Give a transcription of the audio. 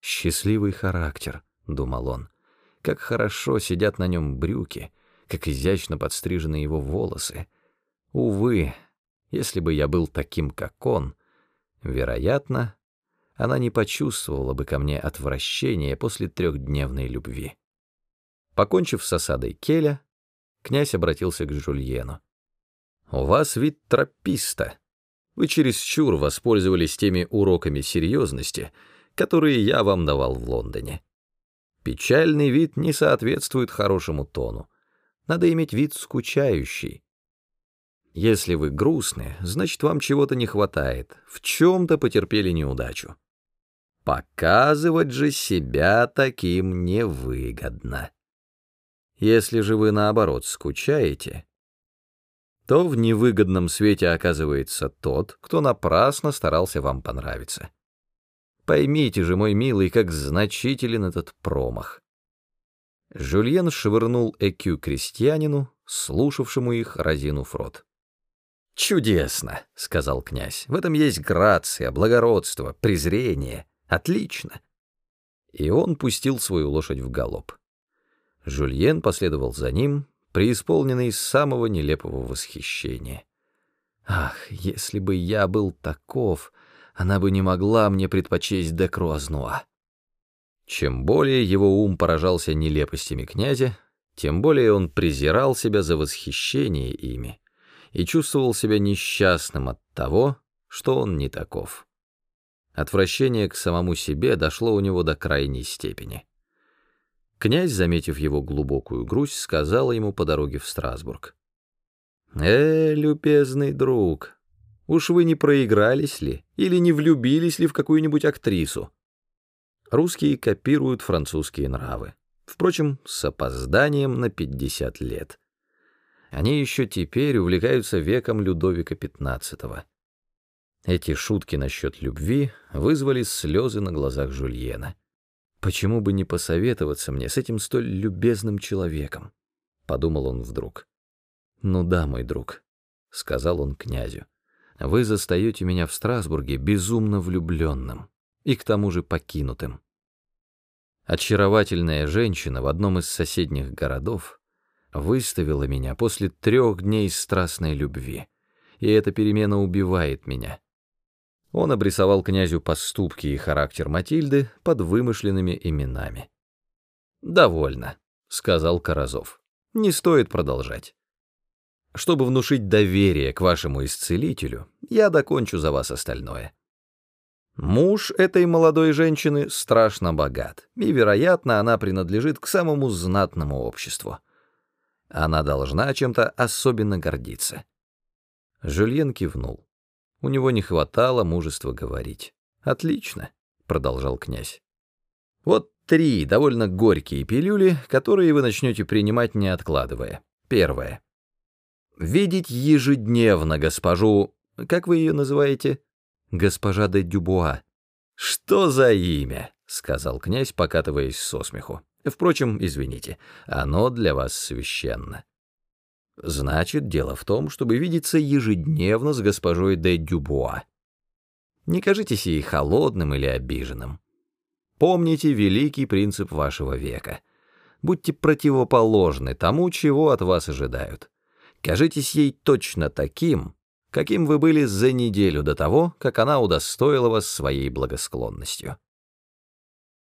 Счастливый характер, думал он. Как хорошо сидят на нем брюки, как изящно подстрижены его волосы. Увы, если бы я был таким, как он, вероятно, она не почувствовала бы ко мне отвращения после трехдневной любви. Покончив с осадой Келя, князь обратился к Жульену. «У вас вид трописта. Вы чересчур воспользовались теми уроками серьезности, которые я вам давал в Лондоне. Печальный вид не соответствует хорошему тону. Надо иметь вид скучающий. Если вы грустны, значит, вам чего-то не хватает, в чем-то потерпели неудачу. Показывать же себя таким невыгодно. Если же вы, наоборот, скучаете, то в невыгодном свете оказывается тот, кто напрасно старался вам понравиться. Поймите же, мой милый, как значителен этот промах. Жюльен швырнул ЭКЮ крестьянину, слушавшему их, разинув рот. «Чудесно», — сказал князь, — «в этом есть грация, благородство, презрение. Отлично». И он пустил свою лошадь в галоп. Жюльен последовал за ним, преисполненный самого нелепого восхищения. «Ах, если бы я был таков, она бы не могла мне предпочесть де Круазнуа». Чем более его ум поражался нелепостями князя, тем более он презирал себя за восхищение ими и чувствовал себя несчастным от того, что он не таков. Отвращение к самому себе дошло у него до крайней степени. Князь, заметив его глубокую грусть, сказал ему по дороге в Страсбург. «Э, любезный друг, уж вы не проигрались ли или не влюбились ли в какую-нибудь актрису?» Русские копируют французские нравы. Впрочем, с опозданием на 50 лет. Они еще теперь увлекаются веком Людовика XV. Эти шутки насчет любви вызвали слезы на глазах Жульена. Почему бы не посоветоваться мне с этим столь любезным человеком? Подумал он вдруг. Ну да, мой друг, сказал он князю. Вы застаете меня в Страсбурге безумно влюбленным и к тому же покинутым. Очаровательная женщина в одном из соседних городов выставила меня после трех дней страстной любви, и эта перемена убивает меня. Он обрисовал князю поступки и характер Матильды под вымышленными именами. «Довольно», — сказал Каразов. «Не стоит продолжать. Чтобы внушить доверие к вашему исцелителю, я докончу за вас остальное. Муж этой молодой женщины страшно богат, и, вероятно, она принадлежит к самому знатному обществу. Она должна чем-то особенно гордиться». Жюльен кивнул. У него не хватало мужества говорить. «Отлично», — продолжал князь. «Вот три довольно горькие пилюли, которые вы начнете принимать, не откладывая. Первое. Видеть ежедневно госпожу... Как вы ее называете? Госпожа де Дюбуа. Что за имя? — сказал князь, покатываясь со смеху. Впрочем, извините, оно для вас священно. Значит, дело в том, чтобы видеться ежедневно с госпожой де Дюбуа. Не кажитесь ей холодным или обиженным. Помните великий принцип вашего века. Будьте противоположны тому, чего от вас ожидают. Кажитесь ей точно таким, каким вы были за неделю до того, как она удостоила вас своей благосклонностью.